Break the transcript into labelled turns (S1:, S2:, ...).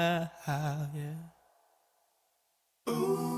S1: yeah. Ooh.